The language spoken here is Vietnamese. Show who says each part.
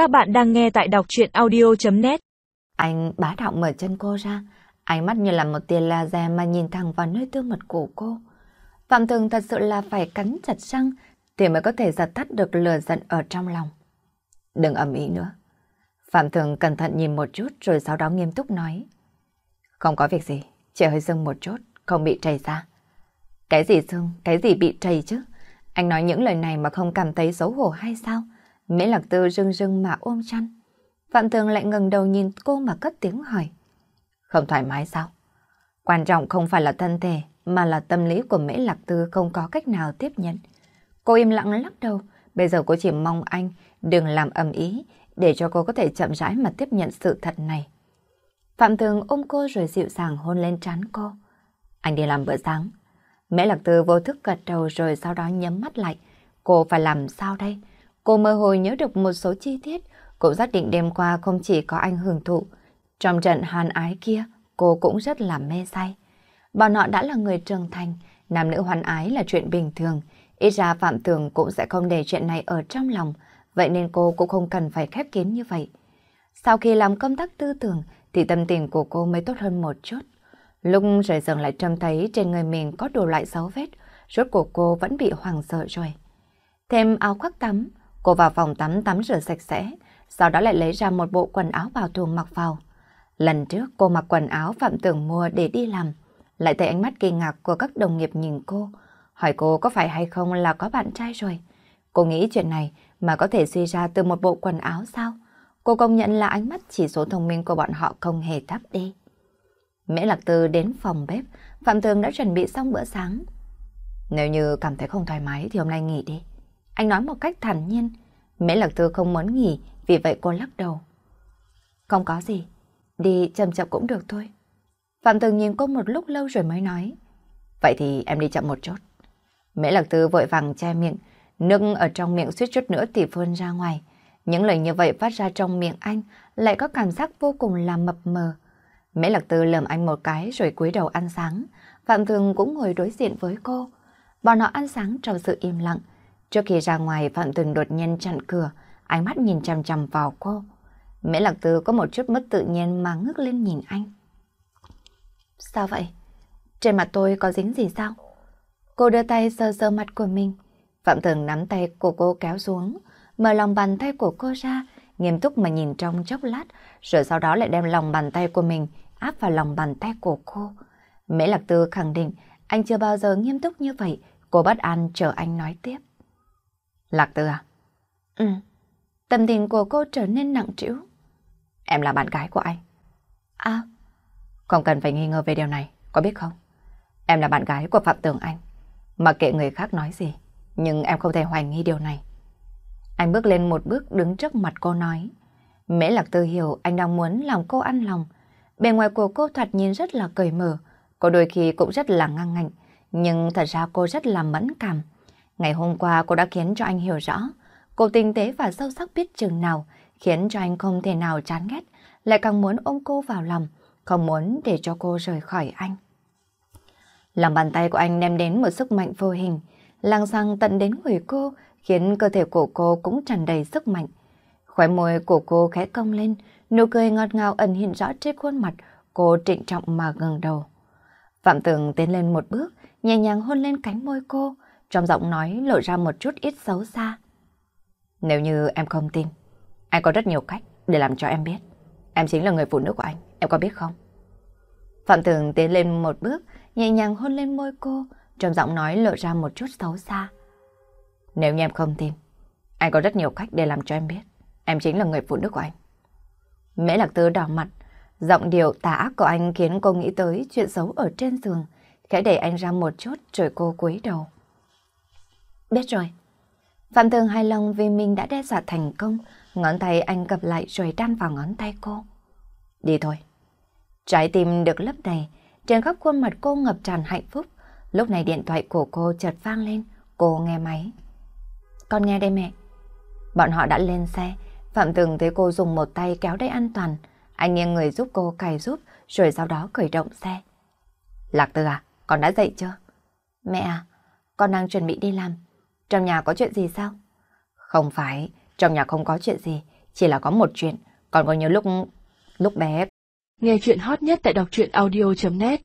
Speaker 1: Các bạn đang nghe tại đọc chuyện audio.net
Speaker 2: Anh bá đạo mở chân cô ra, ánh mắt như là một tia laser mà nhìn thẳng vào nơi tương mật của cô. Phạm Thường thật sự là phải cắn chặt răng thì mới có thể giật tắt được lửa giận ở trong lòng. Đừng ầm ĩ nữa. Phạm Thường cẩn thận nhìn một chút rồi sau đó nghiêm túc nói. Không có việc gì, chỉ hơi sưng một chút, không bị trầy ra. Cái gì sưng, cái gì bị trầy chứ? Anh nói những lời này mà không cảm thấy xấu hổ hay sao? Mễ Lạc Tư rưng rưng mà ôm chăn. Phạm Tường lại ngừng đầu nhìn cô mà cất tiếng hỏi. Không thoải mái sao? Quan trọng không phải là thân thể, mà là tâm lý của Mễ Lạc Tư không có cách nào tiếp nhận. Cô im lặng lắc đầu, bây giờ cô chỉ mong anh đừng làm ầm ý, để cho cô có thể chậm rãi mà tiếp nhận sự thật này. Phạm Tường ôm cô rồi dịu dàng hôn lên trán cô. Anh đi làm bữa sáng. Mẹ Lạc Tư vô thức gật đầu rồi sau đó nhắm mắt lại. Cô phải làm sao đây? Cô mơ hồ nhớ được một số chi tiết, cũng xác định đêm qua không chỉ có anh hưởng thụ. Trong trận hàn ái kia, cô cũng rất là mê say. Bọn họ đã là người trưởng thành, nam nữ hoàn ái là chuyện bình thường. Ít ra Phạm Tường cũng sẽ không để chuyện này ở trong lòng, vậy nên cô cũng không cần phải khép kín như vậy. Sau khi làm công tác tư tưởng, thì tâm tình của cô mới tốt hơn một chút. Lúc rời giường lại trông thấy trên người mình có đồ loại dấu vết, rốt của cô vẫn bị hoàng sợ rồi. Thêm áo khoác tắm, cô vào phòng tắm tắm rửa sạch sẽ, sau đó lại lấy ra một bộ quần áo bảo thường mặc vào. Lần trước cô mặc quần áo Phạm Tưởng mua để đi làm, lại thấy ánh mắt kinh ngạc của các đồng nghiệp nhìn cô, hỏi cô có phải hay không là có bạn trai rồi. Cô nghĩ chuyện này mà có thể suy ra từ một bộ quần áo sao? Cô công nhận là ánh mắt chỉ số thông minh của bọn họ không hề thấp đi. Mễ Lạc Tư đến phòng bếp, Phạm Tường đã chuẩn bị xong bữa sáng. Nếu như cảm thấy không thoải mái thì hôm nay nghỉ đi. Anh nói một cách thản nhiên. Mễ Lạc Tư không muốn nghỉ, vì vậy cô lắc đầu. Không có gì, đi chậm chậm cũng được thôi. Phạm Tường nhìn cô một lúc lâu rồi mới nói. Vậy thì em đi chậm một chút. Mễ Lạc Tư vội vàng che miệng, nước ở trong miệng suýt chút nữa thì phun ra ngoài. Những lời như vậy phát ra trong miệng anh lại có cảm giác vô cùng là mập mờ. Mễ Lạc Tư lườm anh một cái rồi cúi đầu ăn sáng. Phạm Thường cũng ngồi đối diện với cô. Bọn họ ăn sáng trong sự im lặng. Trước khi ra ngoài Phạm tường đột nhiên chặn cửa, ánh mắt nhìn chằm chằm vào cô. Mễ Lạc Tư có một chút mất tự nhiên mà ngước lên nhìn anh. Sao vậy? Trên mặt tôi có dính gì sao? Cô đưa tay sờ sờ mặt của mình. Phạm tường nắm tay của cô kéo xuống, mở lòng bàn tay của cô ra, nghiêm túc mà nhìn trong chốc lát, rồi sau đó lại đem lòng bàn tay của mình áp vào lòng bàn tay của cô. Mễ Lạc Tư khẳng định anh chưa bao giờ nghiêm túc như vậy, cô bất an chờ anh nói tiếp. Lạc Tư à? Ừ. Tâm tình của cô trở nên nặng trĩu. Em là bạn gái của anh. À? Không cần phải nghi ngờ về điều này, có biết không? Em là bạn gái của Phạm Tường Anh. Mặc kệ người khác nói gì, nhưng em không thể hoài nghi điều này. Anh bước lên một bước đứng trước mặt cô nói. Mễ Lạc Tư hiểu anh đang muốn làm cô ăn lòng. Bề ngoài của cô thoạt nhìn rất là cởi mở, cô đôi khi cũng rất là ngang ngạnh, nhưng thật ra cô rất là mẫn cảm. Ngày hôm qua cô đã khiến cho anh hiểu rõ, cô tinh tế và sâu sắc biết chừng nào, khiến cho anh không thể nào chán ghét, lại càng muốn ôm cô vào lòng, không muốn để cho cô rời khỏi anh. Lòng bàn tay của anh đem đến một sức mạnh vô hình, lăng xăng tận đến người cô, khiến cơ thể của cô cũng tràn đầy sức mạnh. Khóe môi của cô khẽ cong lên, nụ cười ngọt ngào ẩn hiện rõ trên khuôn mặt, cô trịnh trọng mà ngừng đầu. Phạm Tường tiến lên một bước, nhẹ nhàng hôn lên cánh môi cô, trong giọng nói lộ ra một chút ít xấu xa. Nếu như em không tin, anh có rất nhiều cách để làm cho em biết. Em chính là người phụ nữ của anh, em có biết không? Phạm Tường tiến lên một bước, nhẹ nhàng hôn lên môi cô, trong giọng nói lộ ra một chút xấu xa. Nếu như em không tin, anh có rất nhiều cách để làm cho em biết. Em chính là người phụ nữ của anh. Mễ Lạc Tư đỏ mặt, giọng điệu tà ác của anh khiến cô nghĩ tới chuyện xấu ở trên giường, khẽ đẩy anh ra một chút rồi cô cúi đầu. Biết rồi. Phạm Tường hài lòng vì mình đã đe dọa thành công, ngón tay anh cập lại rồi đan vào ngón tay cô. Đi thôi. Trái tim được lấp đầy, trên khắp khuôn mặt cô ngập tràn hạnh phúc. Lúc này điện thoại của cô chợt vang lên, cô nghe máy. Con nghe đây mẹ. Bọn họ đã lên xe, Phạm Tường thấy cô dùng một tay kéo đai an toàn. Anh nghiêng người giúp cô cài giúp, rồi sau đó khởi động xe. Lạc Tư à, con đã dậy chưa? Mẹ à, con đang chuẩn bị đi làm. Trong nhà có chuyện gì sao? Không phải, trong nhà không có chuyện gì, Chỉ là có một chuyện, còn có nhiều lúc... lúc bé.
Speaker 1: Nghe chuyện hot nhất tại đọc truyện audio.net